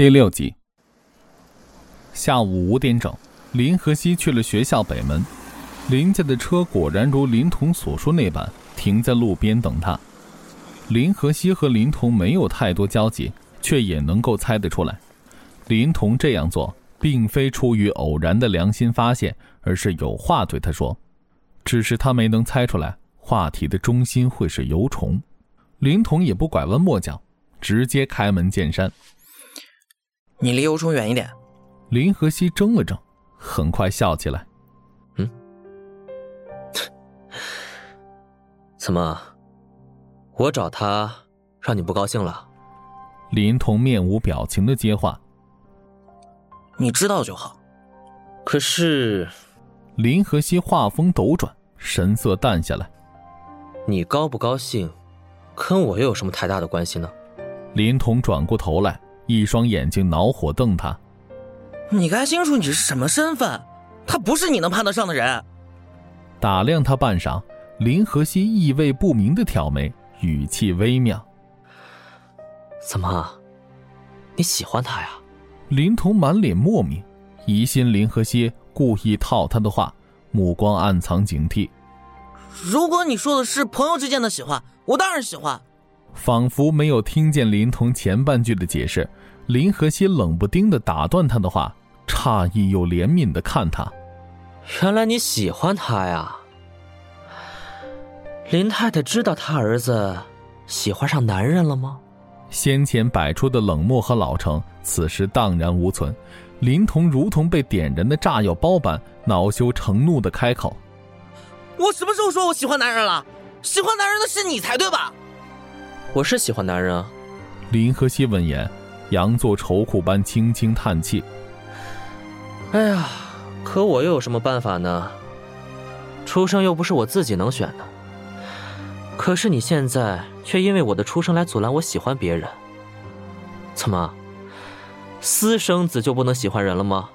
第六集，下午五点整，林和熙去了学校北门。林家的车果然如林童所说那般，停在路边等他。林和熙和林童没有太多交集，却也能够猜得出来，林童这样做并非出于偶然的良心发现，而是有话对他说。只是他没能猜出来，话题的中心会是油虫。林童也不拐弯抹角，直接开门见山。你离油虫远一点。林和熙怔了怔，很快笑起来。嗯，怎么，我找他让你不高兴了？林童面无表情的接话。你知道就好。可是，林和熙话锋斗转，神色淡下来。你高不高兴，跟我又有什么太大的关系呢？林童转过头来。一双眼睛恼火瞪他，你该清楚你是什么身份，他不是你能攀得上的人。打量他半晌，林和熙意味不明的挑眉，语气微妙：“怎么，你喜欢他呀？”林童满脸莫名，疑心林和熙故意套他的话，目光暗藏警惕。如果你说的是朋友之间的喜欢，我当然喜欢。仿佛没有听见林童前半句的解释，林和熙冷不丁的打断他的话，诧异又怜悯的看他。原来你喜欢他呀？林太太知道他儿子喜欢上男人了吗？先前摆出的冷漠和老成，此时荡然无存。林童如同被点燃的炸药包般，恼羞成怒的开口：“我什么时候说我喜欢男人了？喜欢男人的是你才对吧？”我是喜欢男人啊。林和熙闻言，佯作愁苦般轻轻叹气。哎呀，可我又有什么办法呢？出生又不是我自己能选的。可是你现在却因为我的出生来阻拦我喜欢别人。怎么，私生子就不能喜欢人了吗？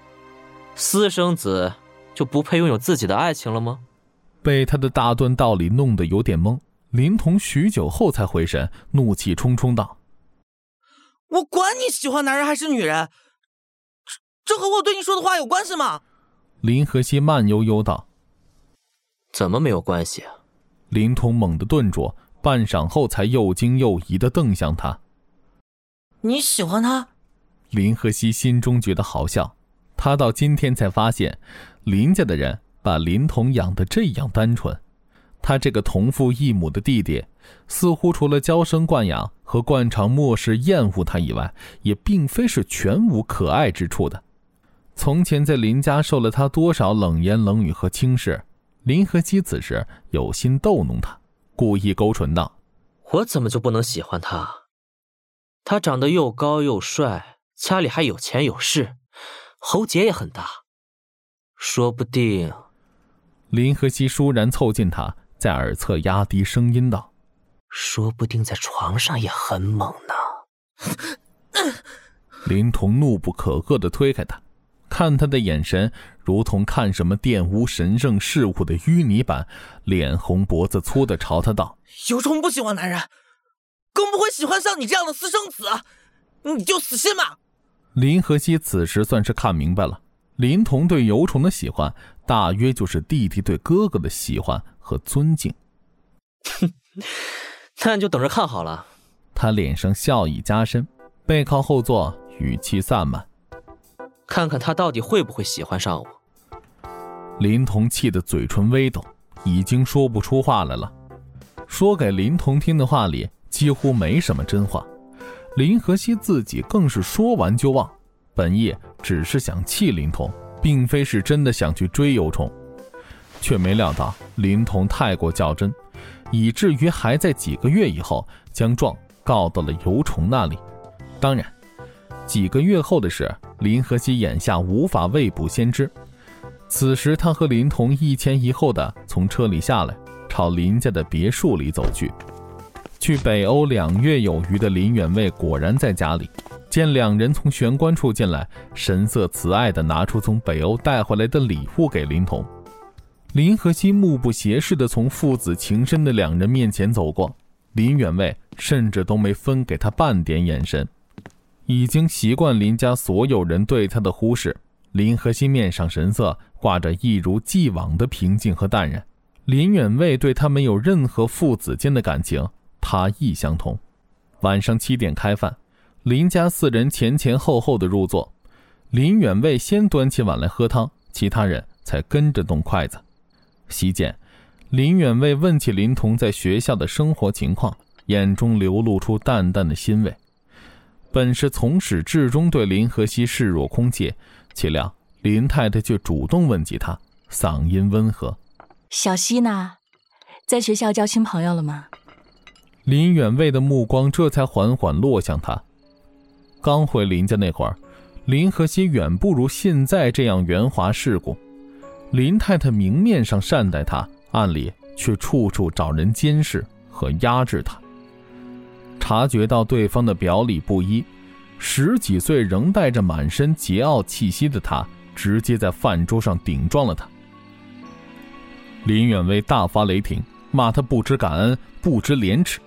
私生子就不配拥有自己的爱情了吗？被他的大段道理弄得有点懵。林童许久后才回神，怒气冲冲道：“我管你喜欢男人还是女人，这这和我对你说的话有关系吗？”林和熙慢悠悠道：“怎么没有关系？”林童猛地顿住，半晌后才又惊又疑的瞪向他：“你喜欢他？”林和熙心中觉得好笑，他到今天才发现，林家的人把林童养得这样单纯。他这个同父异母的弟弟，似乎除了娇生惯养和惯常漠视厌恶他以外，也并非是全无可爱之处的。从前在林家受了他多少冷言冷语和轻视，林和熙此时有心逗弄他，故意勾唇道：“我怎么就不能喜欢他？他长得又高又帅，家里还有钱有势，喉结也很大，说不定……”林和熙倏然凑近他。在耳侧压低声音道：“说不定在床上也很猛呢。”林童怒不可遏的推开他，看他的眼神如同看什么玷污神圣事物的淤泥般，脸红脖子粗的朝他道：“有虫不喜欢男人，更不会喜欢像你这样的私生子，你就死心吧。”林和熙此时算是看明白了，林童对尤虫的喜欢，大约就是弟弟对哥哥的喜欢。和尊敬，哼，那你就等着看好了。他脸上笑意加深，背靠后座，语气散漫，看看他到底会不会喜欢上我。林童气得嘴唇微抖，已经说不出话来了。说给林童听的话里几乎没什么真话，林和熙自己更是说完就忘，本意只是想气林童，并非是真的想去追尤虫。却没料到林童太过较真，以至于还在几个月以后将状告到了尤虫那里。当然，几个月后的事，林和熙眼下无法未卜先知。此时，他和林童一前一后的从车里下来，朝林家的别墅里走去。去北欧两月有余的林远卫果然在家里，见两人从玄关处进来，神色慈爱地拿出从北欧带回来的礼物给林童。林和熙目不斜视地从父子情深的两人面前走过，林远卫甚至都没分给他半点眼神。已经习惯林家所有人对他的忽视，林和熙面上神色挂着一如既往的平静和淡然。林远卫对他没有任何父子间的感情，他亦相同。晚上七点开饭，林家四人前前后后的入座。林远卫先端起碗来喝汤，其他人才跟着动筷子。席间，林远卫问起林童在学校的生活情况，眼中流露出淡淡的欣慰。本是从始至终对林和熙视若空气，岂料林太太却主动问起他，嗓音温和：“小溪呢？在学校交新朋友了吗？”林远卫的目光这才缓缓落向他。刚回林家那会儿，林和熙远不如现在这样圆滑世故。林太太明面上善待他，暗里却处处找人监视和压制他。察觉到对方的表里不一，十几岁仍带着满身桀骜气息的他，直接在饭桌上顶撞了他。林远威大发雷霆，骂他不知感恩、不知廉耻。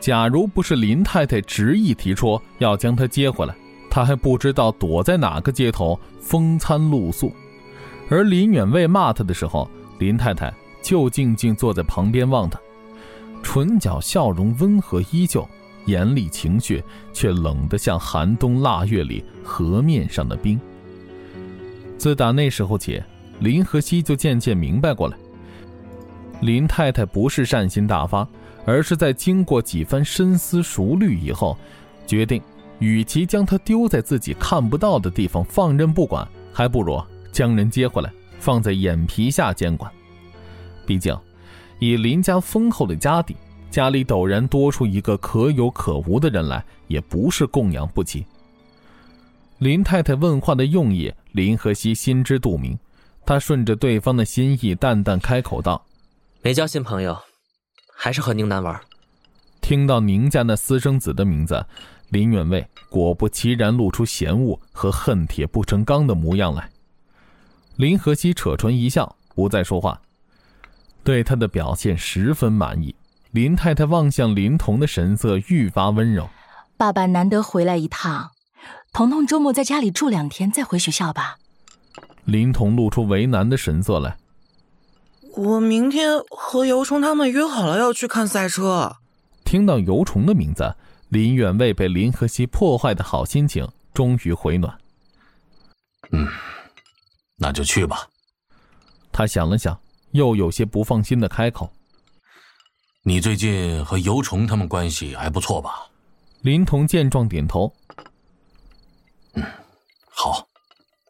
假如不是林太太执意提出要将他接回来，他还不知道躲在哪个街头风餐露宿。而林远卫骂他的时候，林太太就静静坐在旁边望他。唇角笑容温和依旧，眼里情绪却冷得像寒冬腊月里河面上的冰。自打那时候起，林和熙就渐渐明白过来，林太太不是善心大发，而是在经过几番深思熟虑以后，决定，与其将他丢在自己看不到的地方放任不管，还不如将人接回来，放在眼皮下监管。毕竟。以林家丰厚的家底，家里陡然多出一个可有可无的人来，也不是供养不起。林太太问话的用意，林和熙心知肚明。他顺着对方的心意，淡淡开口道：“没交新朋友，还是和宁南玩。”听到宁家那私生子的名字，林远卫果不其然露出嫌恶和恨铁不成钢的模样来。林和熙扯唇一笑，不再说话。对他的表现十分满意，林太太望向林童的神色愈发温柔。爸爸难得回来一趟，彤彤周末在家里住两天，再回学校吧。林童露出为难的神色来。我明天和尤虫他们约好了要去看赛车。听到尤虫的名字，林远未被林和熙破坏的好心情终于回暖。嗯，那就去吧。他想了想。又有些不放心的开口：“你最近和尤虫他们关系还不错吧？”林童见状点头：“嗯，好，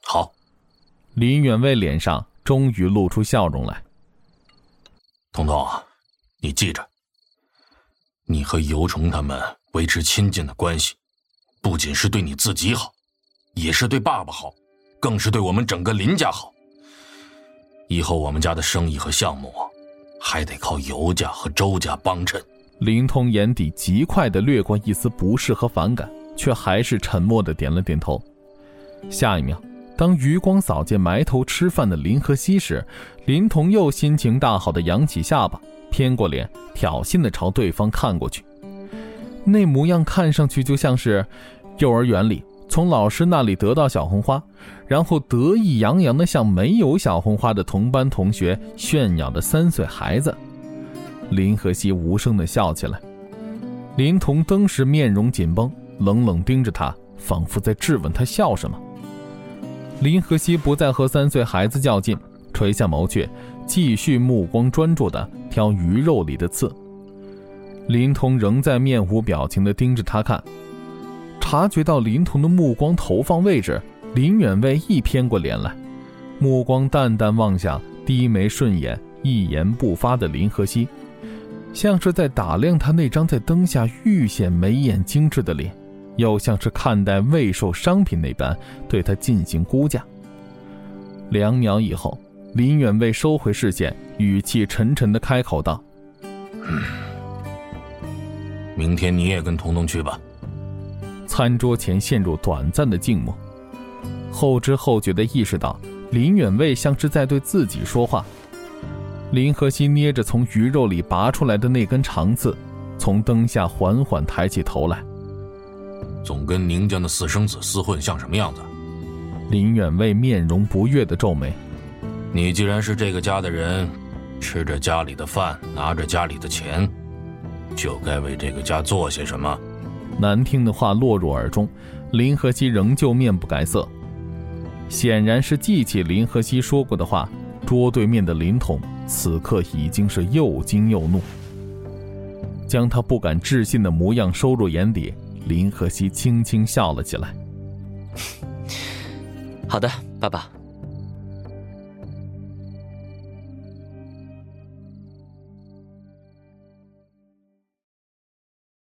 好。”林远卫脸上终于露出笑容来：“彤彤，你记着，你和尤虫他们维持亲近的关系，不仅是对你自己好，也是对爸爸好，更是对我们整个林家好。”以后我们家的生意和项目，还得靠尤家和周家帮衬。林通眼底极快的掠过一丝不适和反感，却还是沉默的点了点头。下一秒，当余光扫见埋头吃饭的林和熙时，林童又心情大好的扬起下巴，偏过脸，挑衅的朝对方看过去。那模样看上去就像是幼儿园里。从老师那里得到小红花，然后得意洋洋地向没有小红花的同班同学炫耀的三岁孩子，林和熙无声地笑起来。林童当时面容紧绷，冷冷盯着他，仿佛在质问他笑什么。林和熙不再和三岁孩子较劲，垂下眸去，继续目光专注地挑鱼肉里的刺。林童仍在面无表情地盯着他看。察觉到林童的目光投放位置，林远卫一偏过脸来，目光淡淡望向低眉顺眼、一言不发的林和熙，像是在打量他那张在灯下愈显眉眼精致的脸，又像是看待未售商品那般对他进行估价。两秒以后，林远卫收回视线，语气沉沉的开口道：“嗯明天你也跟彤彤去吧。”餐桌前陷入短暂的静默，后知后觉地意识到林远卫像是在对自己说话。林和熙捏着从鱼肉里拔出来的那根肠子，从灯下缓缓抬起头来。总跟宁家的私生子厮混，像什么样子？林远卫面容不悦的皱眉。你既然是这个家的人，吃着家里的饭，拿着家里的钱，就该为这个家做些什么。难听的话落入耳中，林和熙仍旧面不改色，显然是记起林和熙说过的话。桌对面的林统此刻已经是又惊又怒，将他不敢置信的模样收入眼底。林和熙轻轻笑了起来。好的，爸爸。